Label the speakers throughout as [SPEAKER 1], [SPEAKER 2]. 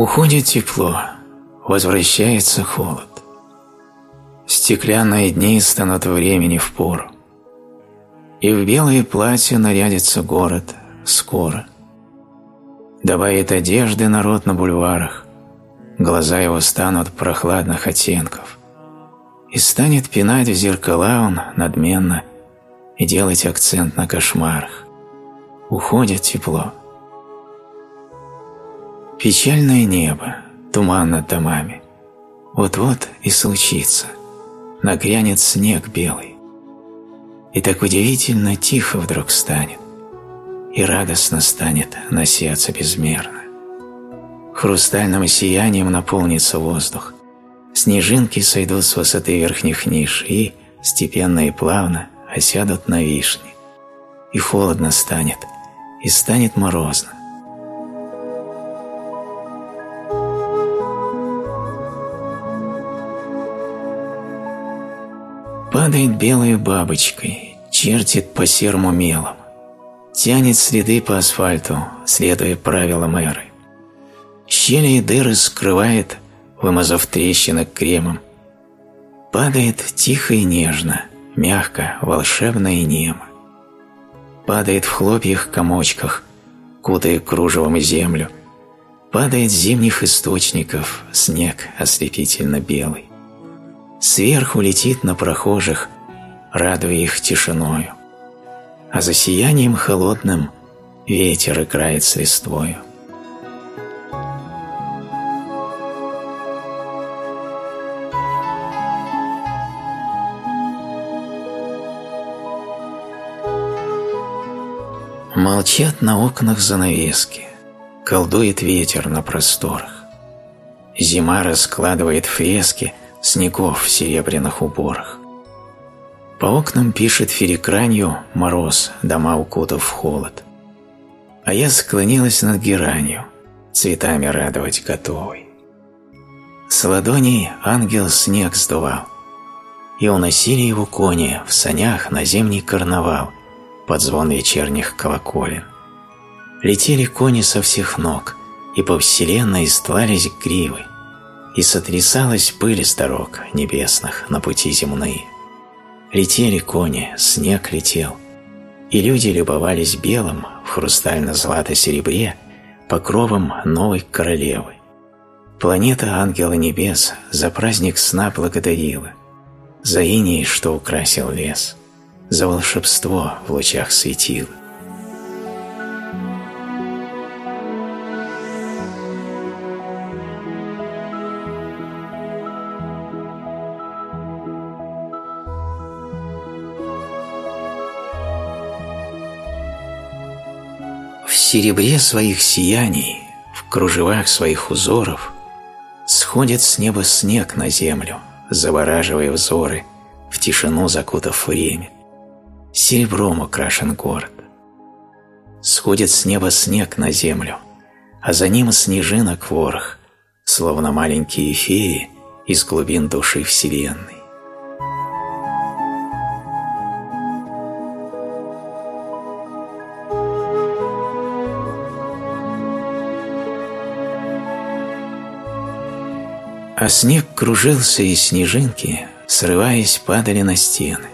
[SPEAKER 1] Уходит тепло, возвращается холод. Стеклянные дни станут времени в пору. И в белое платье нарядится город скоро. Добавит одежды народ на бульварах, глаза его станут прохладных оттенков. И станет пинать в зеркала он надменно и делать акцент на кошмарах. Уходит тепло. Печальное небо, туман над домами. Вот-вот и случится. Нагрянет снег белый. И так удивительно тихо вдруг станет. И радостно станет на сердце безмерно. Хрустальным сиянием наполнится воздух. Снежинки сойдут с высоты верхних ниш и, степенно и плавно, осядут на вишни. И холодно станет, и станет морозно. Падает белой бабочкой, чертит по серому мелом, тянет следы по асфальту, следуя правилам эры. Щели и дыры скрывает, вымазав трещины кремом. Падает тихо и нежно, мягко, волшебно и немо. Падает в хлопьях комочках, кутая кружевом землю. Падает с зимних источников снег ослепительно белый сверху летит на прохожих, радуя их тишиною, а за сиянием холодным ветер играет с листвою. Молчат на окнах занавески, колдует ветер на просторах. Зима раскладывает фрески снегов в серебряных уборах. По окнам пишет ферекранью мороз, дома укутав в холод. А я склонилась над геранью, цветами радовать готовой. С ладоней ангел снег сдувал, и уносили его кони в санях на зимний карнавал под звон вечерних колоколен. Летели кони со всех ног, и по вселенной стлались гривы, и сотрясалась пыль с дорог небесных на пути земные. Летели кони, снег летел, и люди любовались белым в хрустально-злато-серебре покровом новой королевы. Планета ангела небес за праздник сна благодарила, за иней, что украсил лес, за волшебство в лучах светила. Серебре своих сияний, в кружевах своих узоров сходит с неба снег на землю, завораживая взоры, в тишину закутав время. Серебром украшен город. Сходит с неба снег на землю, а за ним снежинок ворох, словно маленькие феи из глубин души Вселенной. А снег кружился, и снежинки, срываясь, падали на стены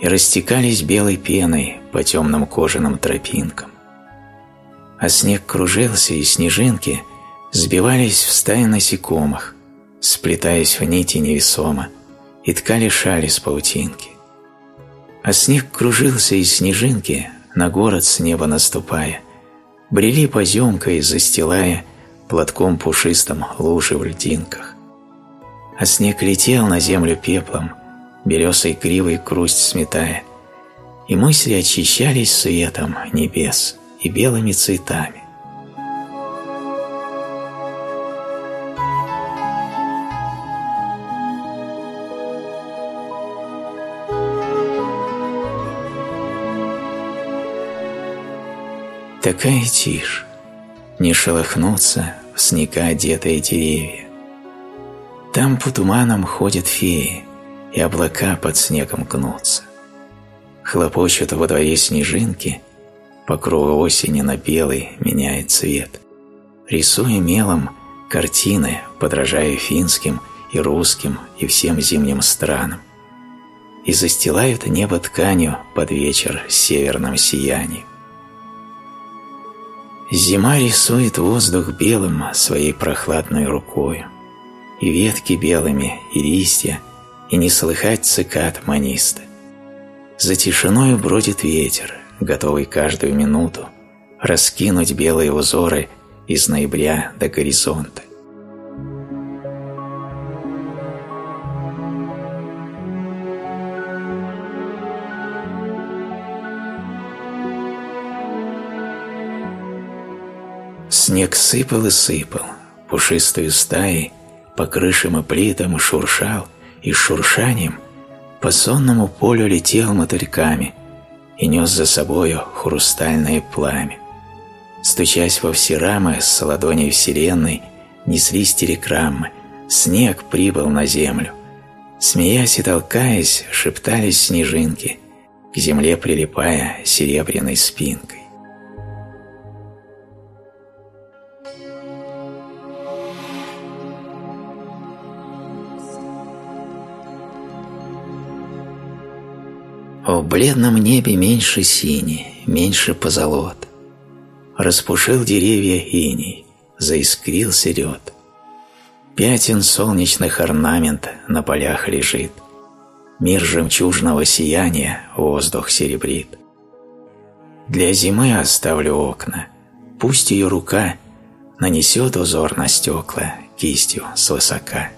[SPEAKER 1] и растекались белой пеной по темным кожаным тропинкам. А снег кружился, и снежинки сбивались в стаи насекомых, сплетаясь в нити невесомо, и ткали шали с паутинки. А снег кружился, и снежинки, на город с неба наступая, брели поземкой, застилая платком пушистым лужи в льдинках. А снег летел на землю пеплом, бересой кривой крусть сметая, и мысли очищались светом небес и белыми цветами. Такая тишь, не шелохнутся в снега одетые деревья. Там по туманам ходят феи, и облака под снегом гнутся. Хлопочут во дворе снежинки, по кругу осени на белый меняет цвет, рисуя мелом картины, подражая финским и русским и всем зимним странам, и застилают небо тканью под вечер северным сиянием. Зима рисует воздух белым своей прохладной рукой, и ветки белыми, и листья, и не слыхать цикад маниста. За тишиною бродит ветер, готовый каждую минуту раскинуть белые узоры из ноября до горизонта. Снег сыпал и сыпал, пушистую стаей по крышам и плитам шуршал, и шуршанием по сонному полю летел мотыльками и нес за собою хрустальное пламя. Стучась во все рамы с ладоней вселенной, неслись телеграммы, снег прибыл на землю. Смеясь и толкаясь, шептались снежинки, к земле прилипая серебряной спинкой. В бледном небе меньше синий, меньше позолот. Распушил деревья иней, заискрился лед. Пятен солнечных орнамент на полях лежит. Мир жемчужного сияния воздух серебрит. Для зимы оставлю окна, пусть ее рука нанесет узор на стекла кистью свысока.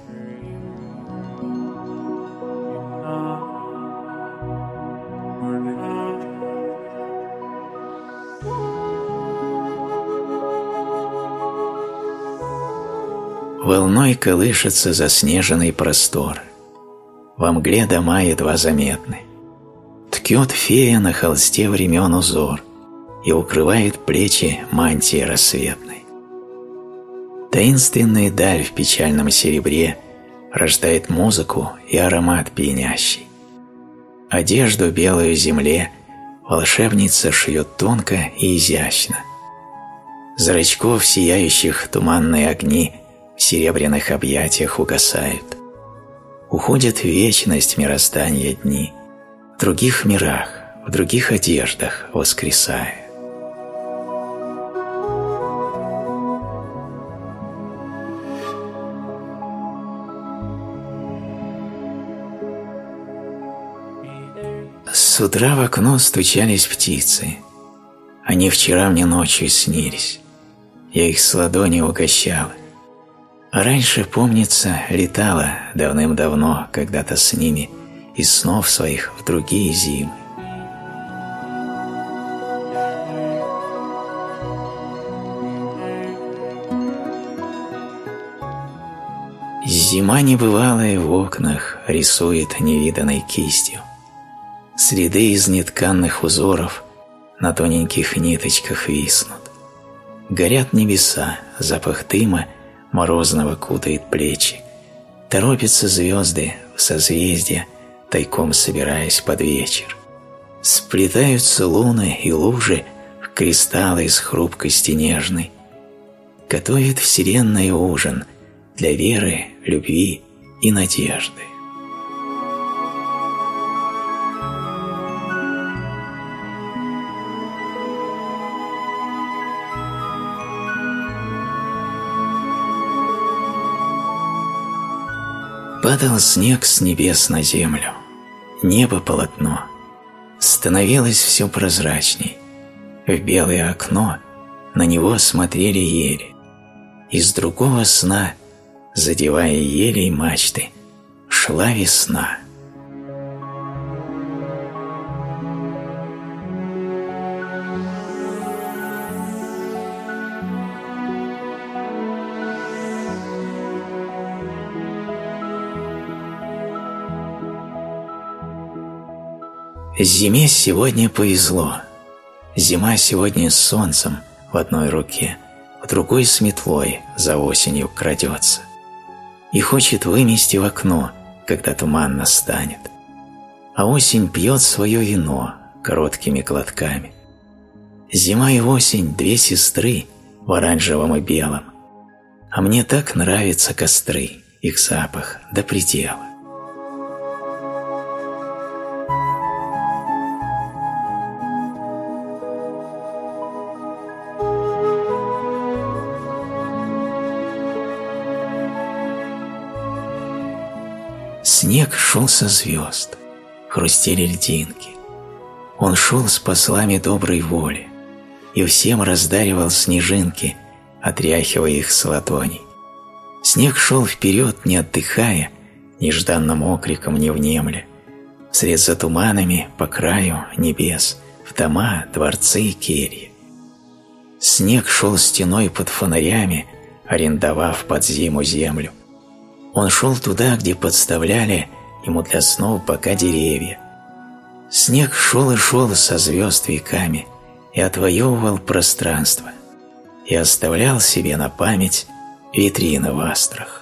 [SPEAKER 1] Волной колышется заснеженный простор. Во мгле дома едва заметны. Ткет фея на холсте времен узор и укрывает плечи мантии рассветной. Таинственная даль в печальном серебре рождает музыку и аромат пьянящий. Одежду белую земле волшебница шьет тонко и изящно. Зрачков сияющих туманные огни серебряных объятиях угасают. Уходят в вечность мироздания дни, в других мирах, в других одеждах воскресая. С утра в окно стучались птицы. Они вчера мне ночью снились. Я их с ладони угощала. Раньше, помнится, летала давным-давно когда-то с ними из снов своих в другие зимы. Зима небывалая в окнах рисует невиданной кистью. Следы из нетканных узоров на тоненьких ниточках виснут. Горят небеса, запах дыма – морозного кутает плечи. Торопятся звезды в созвездия, тайком собираясь под вечер. Сплетаются луны и лужи в кристаллы из хрупкости нежной. Готовит вселенная ужин для веры, любви и надежды. Падал снег с небес на землю, небо полотно. Становилось все прозрачней. В белое окно на него смотрели ели. Из другого сна, задевая елей мачты, шла весна. Зиме сегодня повезло. Зима сегодня с солнцем в одной руке, в другой с метлой за осенью крадется. И хочет вымести в окно, когда туман настанет. А осень пьет свое вино короткими глотками. Зима и осень – две сестры в оранжевом и белом. А мне так нравятся костры, их запах до предела. Снег шел со звезд, хрустели льдинки. Он шел с послами доброй воли и всем раздаривал снежинки, отряхивая их с ладоней. Снег шел вперед, не отдыхая, нежданным окриком не внемля. Вслед за туманами по краю небес, в дома, дворцы и кельи. Снег шел стеной под фонарями, арендовав под зиму землю. Он шел туда, где подставляли ему для снов пока деревья. Снег шел и шел со звезд веками и отвоевывал пространство и оставлял себе на память витрины в астрах.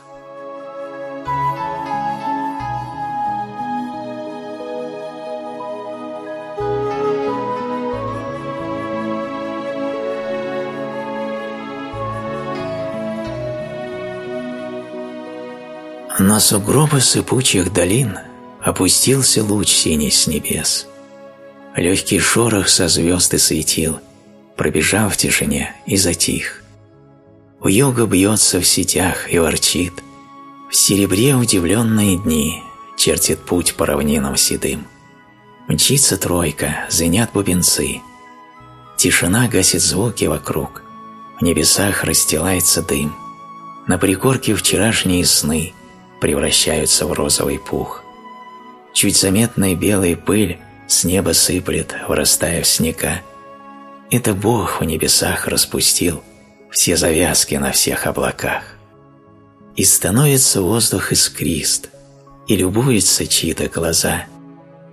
[SPEAKER 1] На сугробы сыпучих долин опустился луч синий с небес. Легкий шорох со звезд и светил, пробежав в тишине и затих. У юга бьется в сетях и ворчит, в серебре удивленные дни чертит путь по равнинам седым. Мчится тройка, звенят бубенцы. Тишина гасит звуки вокруг, в небесах расстилается дым. На пригорке вчерашние сны превращаются в розовый пух. Чуть заметная белая пыль с неба сыплет, вырастая в снега. Это Бог в небесах распустил все завязки на всех облаках. И становится воздух искрист, и любуется чьи-то глаза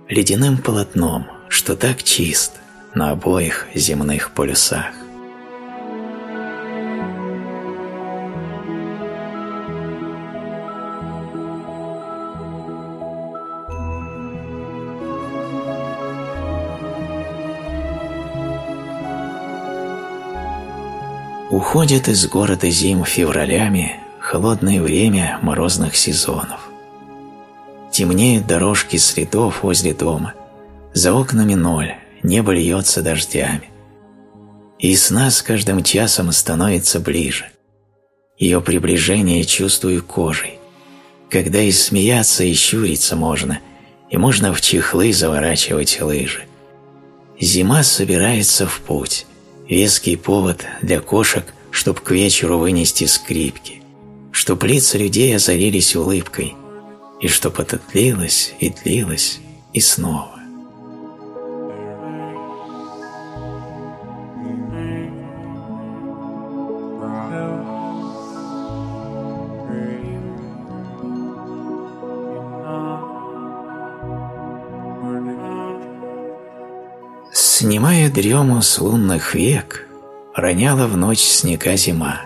[SPEAKER 1] ледяным полотном, что так чист на обоих земных полюсах. Уходит из города зим февралями холодное время морозных сезонов. Темнеют дорожки следов возле дома, за окнами ноль, небо льется дождями. И сна с каждым часом становится ближе. Ее приближение чувствую кожей, когда и смеяться, и щуриться можно, и можно в чехлы заворачивать лыжи. Зима собирается в путь, веский повод для кошек, чтоб к вечеру вынести скрипки, чтоб лица людей озарились улыбкой, и чтоб это длилось и длилось и снова. Снимая дрему с лунных век, роняла в ночь снега зима.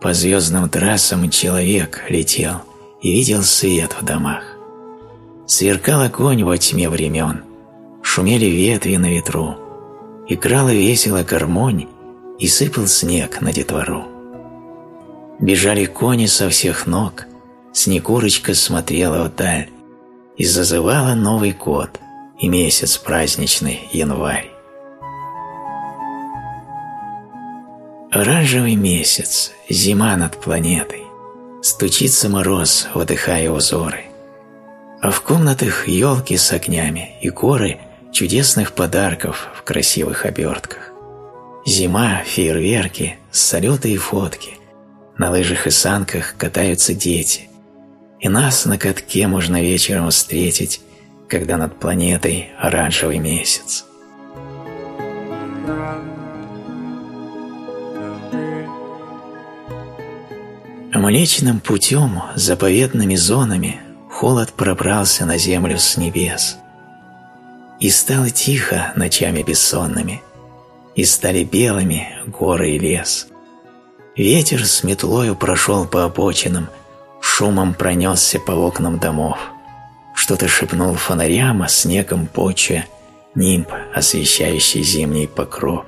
[SPEAKER 1] По звездным трассам человек летел и видел свет в домах. Сверкал огонь во тьме времен, шумели ветви на ветру, играла весело гармонь и сыпал снег на детвору. Бежали кони со всех ног, Снегурочка смотрела вдаль и зазывала Новый год — и месяц праздничный январь. Оранжевый месяц, зима над планетой, стучится мороз, выдыхая узоры, а в комнатах елки с огнями и горы чудесных подарков в красивых обертках. Зима, фейерверки, салюты и фотки, на лыжах и санках катаются дети, и нас на катке можно вечером встретить когда над планетой оранжевый месяц. Млечным путем, заповедными зонами, холод пробрался на землю с небес. И стало тихо ночами бессонными, и стали белыми горы и лес. Ветер с метлою прошел по обочинам, шумом пронесся по окнам домов – что-то шепнул фонарям, а снегом почве нимб, освещающий зимний покров.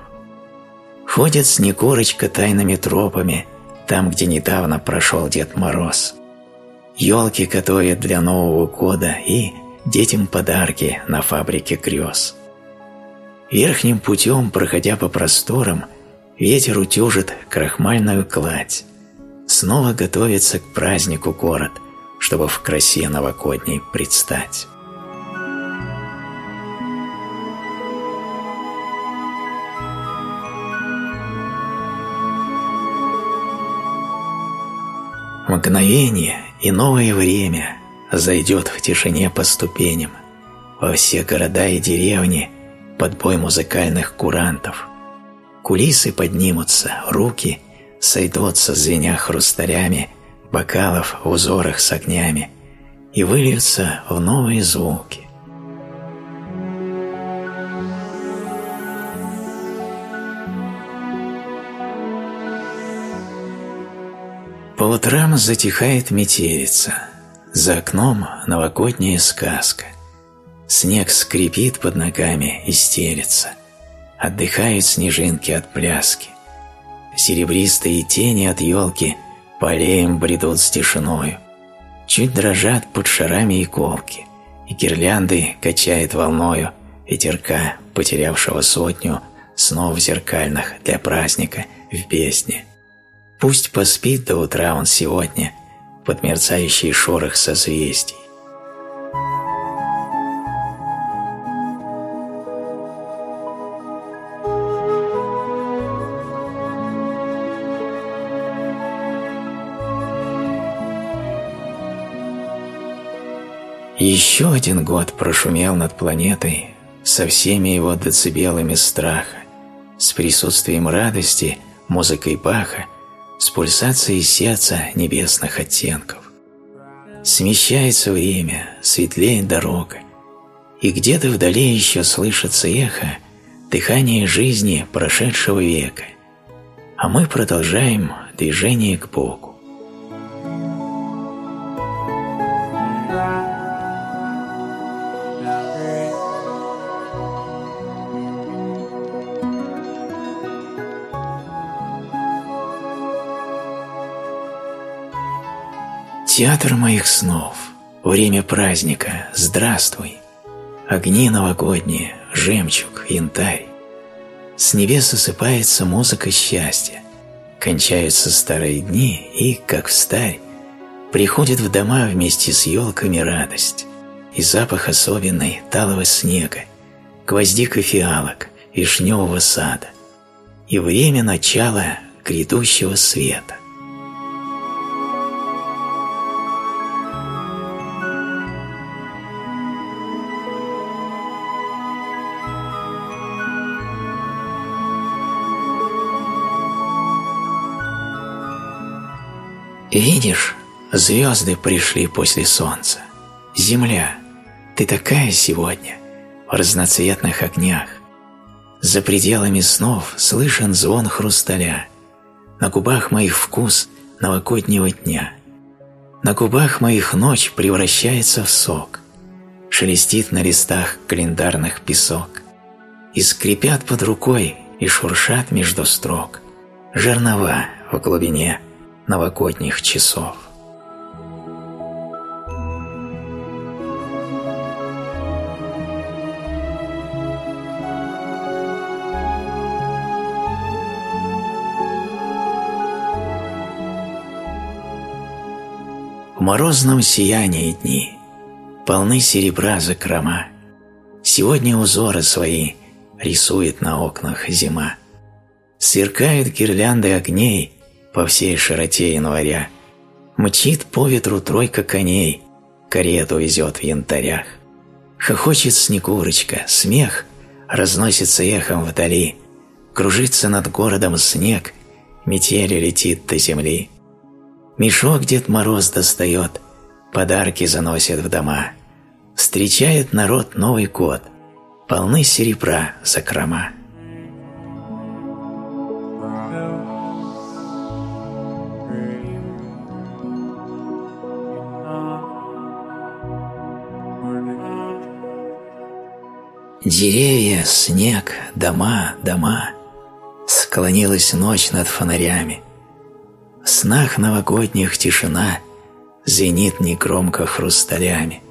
[SPEAKER 1] Ходит Снегурочка тайными тропами, там, где недавно прошел Дед Мороз. Елки готовят для Нового года и детям подарки на фабрике грез. Верхним путем, проходя по просторам, ветер утюжит крахмальную кладь. Снова готовится к празднику город, чтобы в красе новогодней предстать. Мгновение и новое время зайдет в тишине по ступеням во все города и деревни под бой музыкальных курантов. Кулисы поднимутся, руки сойдутся, звеня хрусталями бокалов в узорах с огнями и выльются в новые звуки. По утрам затихает метелица, за окном новогодняя сказка. Снег скрипит под ногами и стелется, отдыхают снежинки от пляски. Серебристые тени от елки по аллеям бредут с тишиною. Чуть дрожат под шарами иголки, и гирлянды качает волною ветерка, потерявшего сотню снов зеркальных для праздника в песне. Пусть поспит до утра он сегодня под мерцающий шорох созвездий. Еще один год прошумел над планетой со всеми его децибелами страха, с присутствием радости, музыкой Баха – с пульсацией сердца небесных оттенков. Смещается время, светлеет дорога, и где-то вдали еще слышится эхо дыхание жизни прошедшего века, а мы продолжаем движение к Богу. Театр моих снов, время праздника, здравствуй. Огни новогодние, жемчуг, янтарь. С небес осыпается музыка счастья. Кончаются старые дни и, как встарь, приходит в дома вместе с елками радость и запах особенный талого снега, гвоздика фиалок, вишневого сада и время начала грядущего света. Видишь, звезды пришли после солнца. Земля, ты такая сегодня, в разноцветных огнях. За пределами снов слышен звон хрусталя. На губах моих вкус новогоднего дня. На губах моих ночь превращается в сок. Шелестит на листах календарных песок. И скрипят под рукой и шуршат между строк. Жернова в глубине новогодних часов. В морозном сиянии дни полны серебра закрома. Сегодня узоры свои рисует на окнах зима. Сверкают гирлянды огней по всей широте января. Мчит по ветру тройка коней, карету везет в янтарях. Хохочет снегурочка, смех разносится эхом вдали, кружится над городом снег, метель летит до земли. Мешок Дед Мороз достает, подарки заносит в дома. Встречает народ Новый год, полны серебра закрома. Деревья, снег, дома, дома. Склонилась ночь над фонарями. В снах новогодних тишина звенит негромко хрусталями.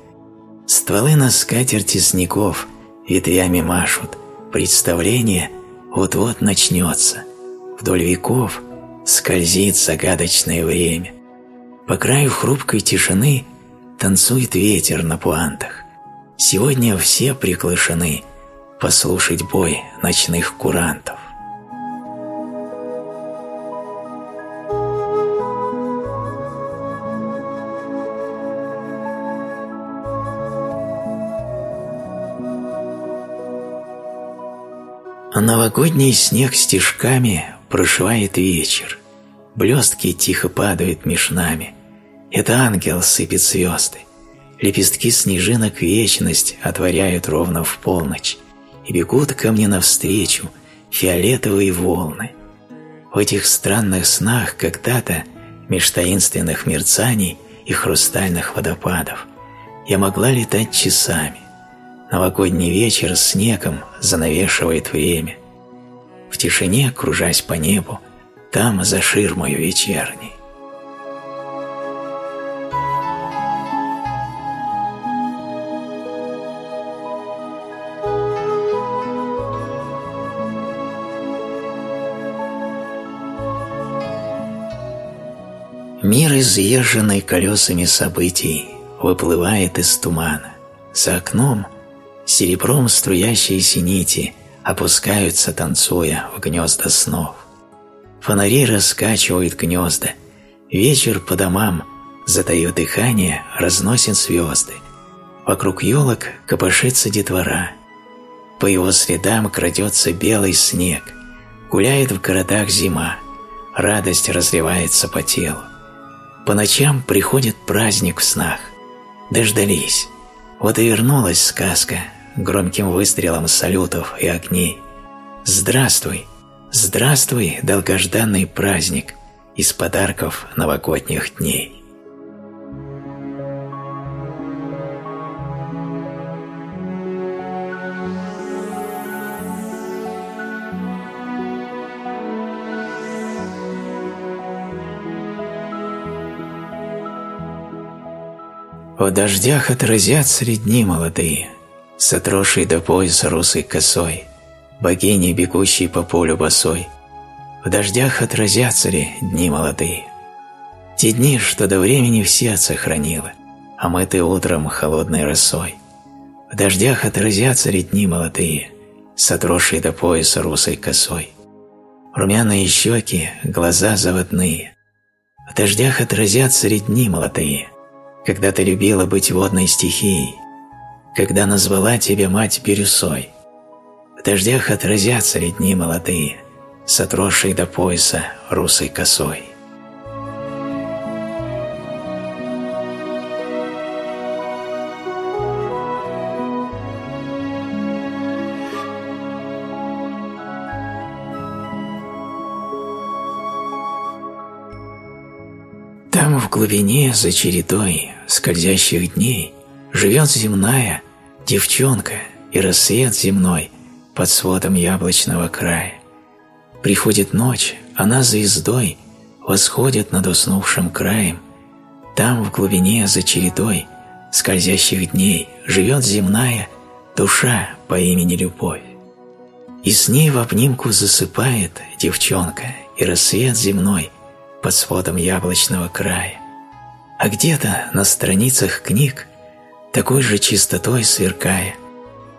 [SPEAKER 1] Стволы на скатерти снегов ветвями машут, представление вот-вот начнется. Вдоль веков скользит загадочное время. По краю хрупкой тишины танцует ветер на пуантах. Сегодня все приглашены послушать бой ночных курантов. А новогодний снег стежками прошивает вечер. Блестки тихо падают меж нами. Это ангел сыпет звезды. Лепестки снежинок вечность отворяют ровно в полночь и бегут ко мне навстречу фиолетовые волны. В этих странных снах когда-то, меж таинственных мерцаний и хрустальных водопадов, я могла летать часами. Новогодний вечер снегом занавешивает время. В тишине, кружась по небу, там за ширмою вечерней. Мир, изъезженный колесами событий, выплывает из тумана. За окном – серебром струящиеся нити опускаются, танцуя в гнезда снов. Фонари раскачивают гнезда, вечер по домам, затаив дыхание, разносит звезды. Вокруг елок копошится детвора. По его следам крадется белый снег, гуляет в городах зима, радость разливается по телу. По ночам приходит праздник в снах. Дождались. Вот и вернулась сказка громким выстрелом салютов и огней. Здравствуй, здравствуй, долгожданный праздник из подарков новогодних дней. В дождях отразятся дни молодые, с отросшей до пояса русой косой, богини, бегущей по полю босой. В дождях отразятся ли дни молодые? Те дни, что до времени в сердце мы ты утром холодной росой. В дождях отразятся ли дни молодые, с отросшей до пояса русой косой. Румяные щеки, глаза заводные. В дождях отразятся ли дни молодые, когда ты любила быть водной стихией, когда назвала тебя мать бирюсой. В дождях отразятся ли дни молодые, с отросшей до пояса русой косой. Глубине за чередой скользящих дней живет земная девчонка и рассвет земной под сводом яблочного края. Приходит ночь, она звездой восходит над уснувшим краем. Там в глубине за чередой скользящих дней живет земная душа по имени Любовь. И с ней в обнимку засыпает девчонка и рассвет земной под сводом яблочного края. А где-то на страницах книг такой же чистотой сверкая,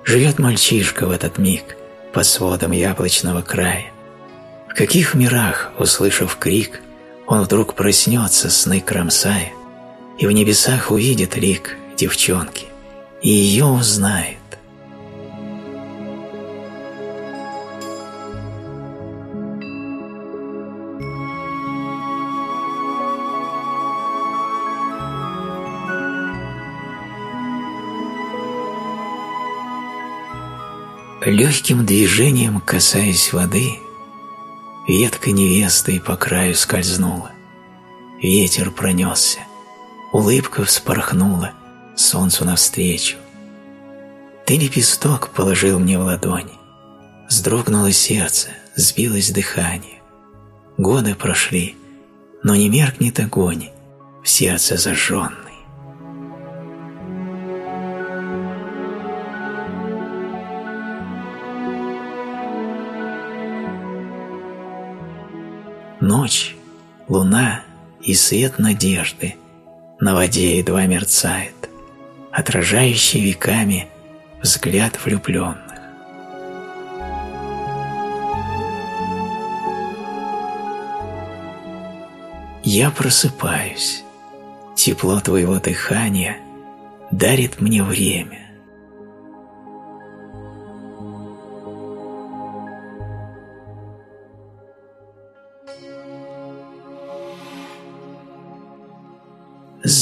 [SPEAKER 1] живет мальчишка в этот миг под сводом яблочного края. В каких мирах, услышав крик, он вдруг проснется, сны кромсая, и в небесах увидит лик девчонки, и ее узнает. Легким движением касаясь воды, ветка невесты по краю скользнула. Ветер пронесся, улыбка вспорхнула солнцу навстречу. Ты лепесток положил мне в ладони, вздрогнуло сердце, сбилось дыхание. Годы прошли, но не меркнет огонь в сердце зажженный. Ночь, луна и свет надежды на воде едва мерцает, отражающий веками взгляд влюбленных. Я просыпаюсь, тепло твоего дыхания дарит мне время.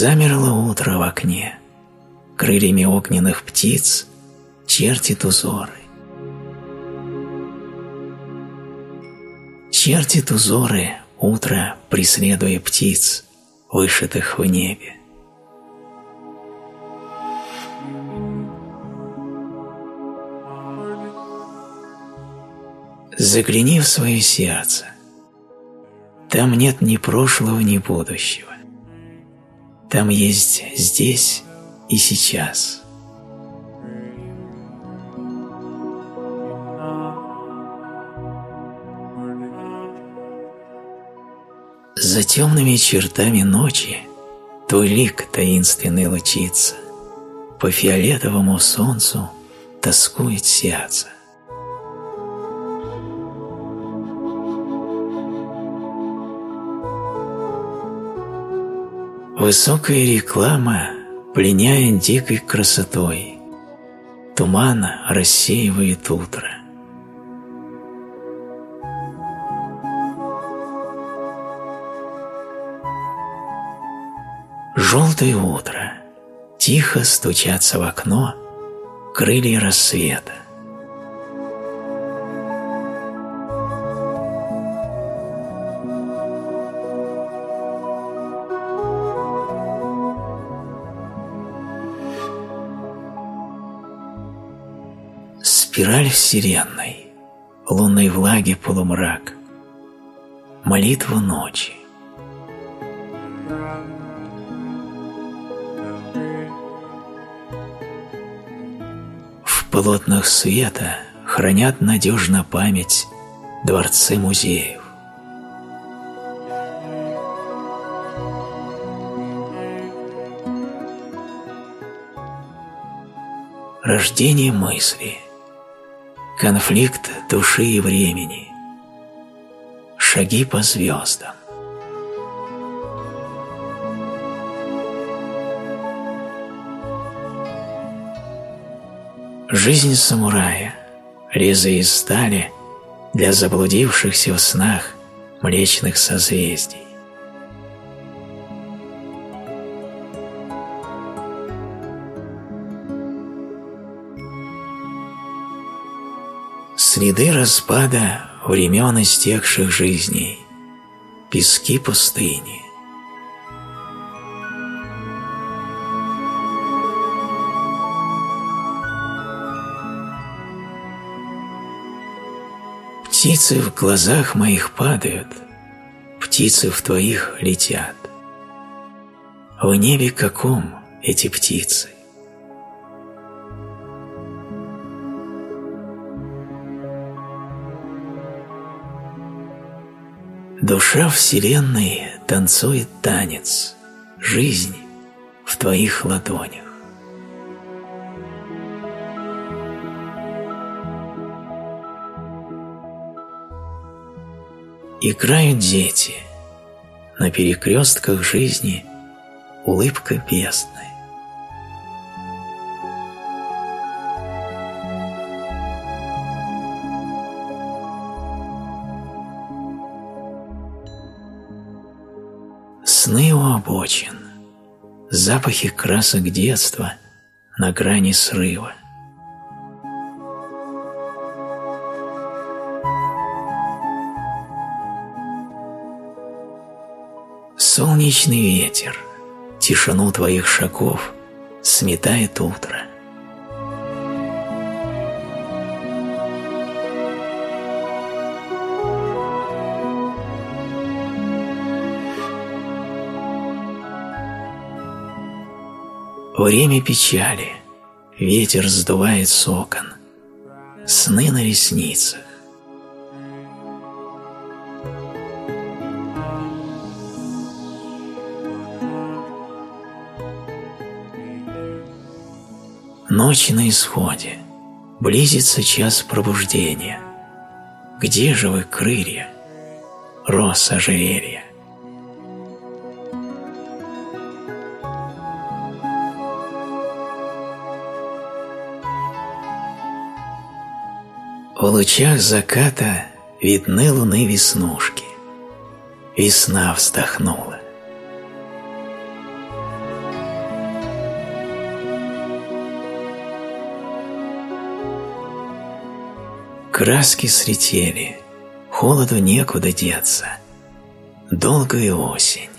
[SPEAKER 1] Замерло утро в окне, крыльями огненных птиц чертит узоры. Чертит узоры утро, преследуя птиц, вышитых в небе. Загляни в свое сердце. Там нет ни прошлого, ни будущего. Там есть здесь и сейчас. За темными чертами ночи Твой лик таинственный лучится, По фиолетовому солнцу Тоскует сердце. Высокая реклама пленяет дикой красотой, Туман рассеивает утро. Желтое утро. Тихо стучатся в окно крылья рассвета. Спираль вселенной, лунной влаги полумрак, молитва ночи. полотнах света хранят надежно память дворцы музеев. Рождение мысли, конфликт души и времени, шаги по звездам. Жизнь самурая, резы из стали для заблудившихся в снах млечных созвездий. Следы распада времен истекших жизней, пески пустыни. Птицы в глазах моих падают, птицы в твоих летят. В небе каком эти птицы? Душа Вселенной танцует танец, жизнь в твоих ладонях. Играют дети, на перекрестках жизни улыбка бездны. Запахи красок детства на грани срыва. Солнечный ветер, тишину твоих шагов сметает утро. Время печали, ветер сдувает с окон, сны на ресницах. Ночь на исходе, близится час пробуждения. Где же вы, крылья, роз ожерелья? Лучах заката видны луны веснушки. Весна вздохнула. Краски сретели, холоду некуда деться. Долгая осень.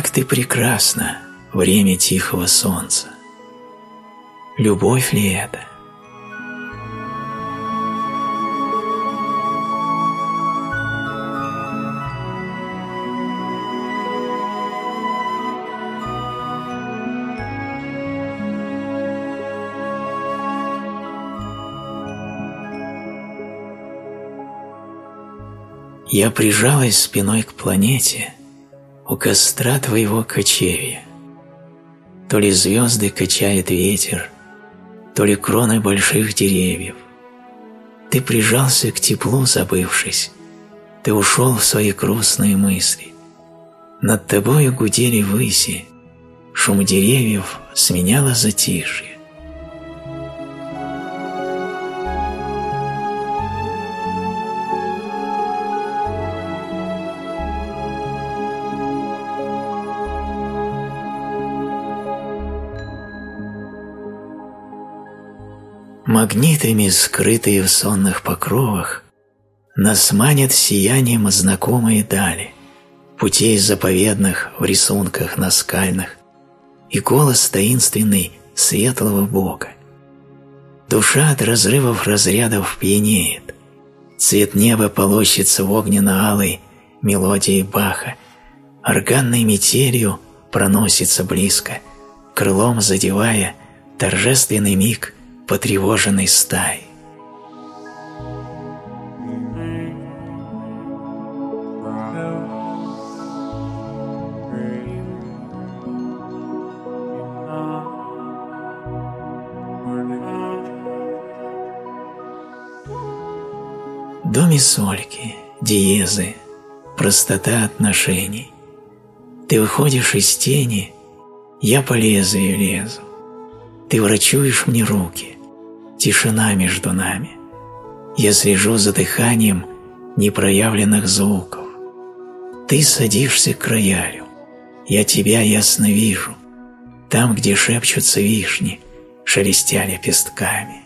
[SPEAKER 1] Как ты прекрасна, время тихого солнца! Любовь ли это? Я прижалась спиной к планете у костра твоего кочевья. То ли звезды качает ветер, то ли кроны больших деревьев. Ты прижался к теплу, забывшись, ты ушел в свои грустные мысли. Над тобою гудели выси, шум деревьев сменяло затишье. Магнитами, скрытые в сонных покровах, Нас манят сиянием знакомые дали, Путей заповедных в рисунках наскальных И голос таинственный светлого Бога. Душа от разрывов разрядов пьянеет, Цвет неба полощется в огненно-алой мелодии Баха, Органной метелью проносится близко, Крылом задевая торжественный миг – потревоженной стаи. До сольки, диезы, простота отношений. Ты выходишь из тени, я по лезвию лезу. Ты врачуешь мне руки, тишина между нами. Я слежу за дыханием непроявленных звуков. Ты садишься к роялю, я тебя ясно вижу, там, где шепчутся вишни, шелестя лепестками.